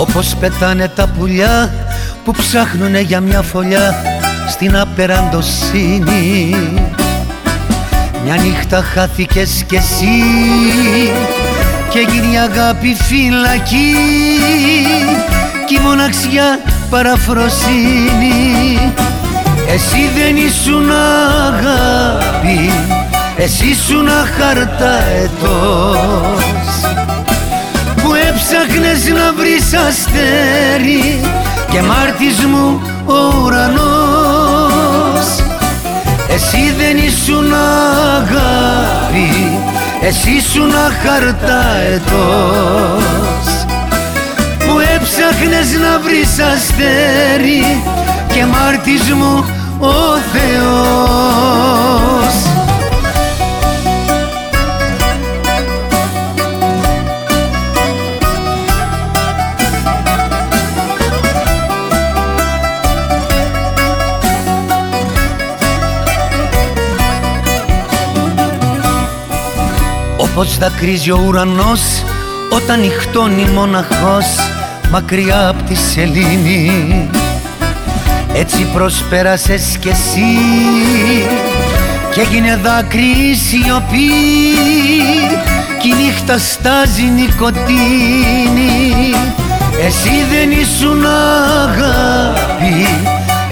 Όπως πετάνε τα πουλιά που ψάχνουνε για μια φωλιά στην απεραντοσύνη. Μια νύχτα χάθηκες κι εσύ και γίνει αγάπη φυλακή κι η μοναξιά παραφροσύνη. Εσύ δεν ήσουν αγάπη, εσύ ήσουν αχαρταετός που έψαχνες να βρεις αστέρι και μάρτης μου ο ουρανός. Εσύ δεν ήσουν αγάπη, εσύ ήσουν αχαρταετός που έψαχνες να βρεις αστέρι και μάρτης μου ο Όπως δακρύζει ο ουρανός όταν νυχτώνει μοναχός μακριά απ' τη σελήνη. Έτσι προσπέρασες κι εσύ και έγινε δάκρυ σιωπή. Κι η νύχτα στάζει νικοτίνη. Εσύ δεν ήσουν αγάπη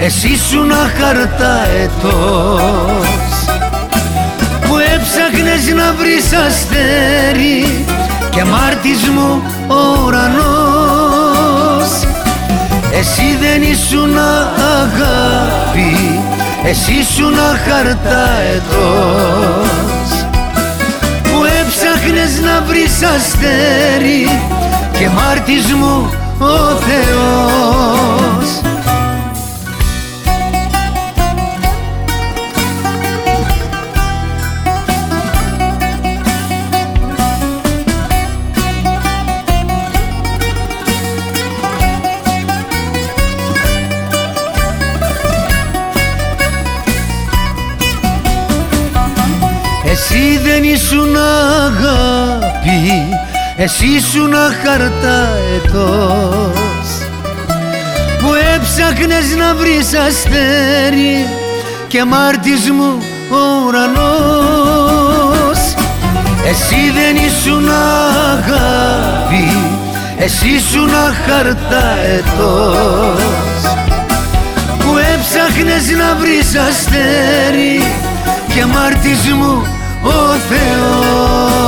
εσύ ήσουν αχαρταετός που έψαχνες να βρεις αστέρι και μάρτης μου ο ουρανός. Εσύ δεν ήσουν αγάπη εσύ ήσουν αχαρταετός που έψαχνες να βρεις αστέρι και μάρτης μου ο Θεός Εσύ δεν ήσουν αγάπη, εσύ ήσουν αχαρταετός. Που έψαχνες να βρεις αστέρι και μάρτης μου ο ουρανός. Εσύ δεν ήσουν αγάπη, εσύ ήσουν αχαρταετός. Που έψαχνες να βρεις αστέρι και μάρτης μου o Senhor.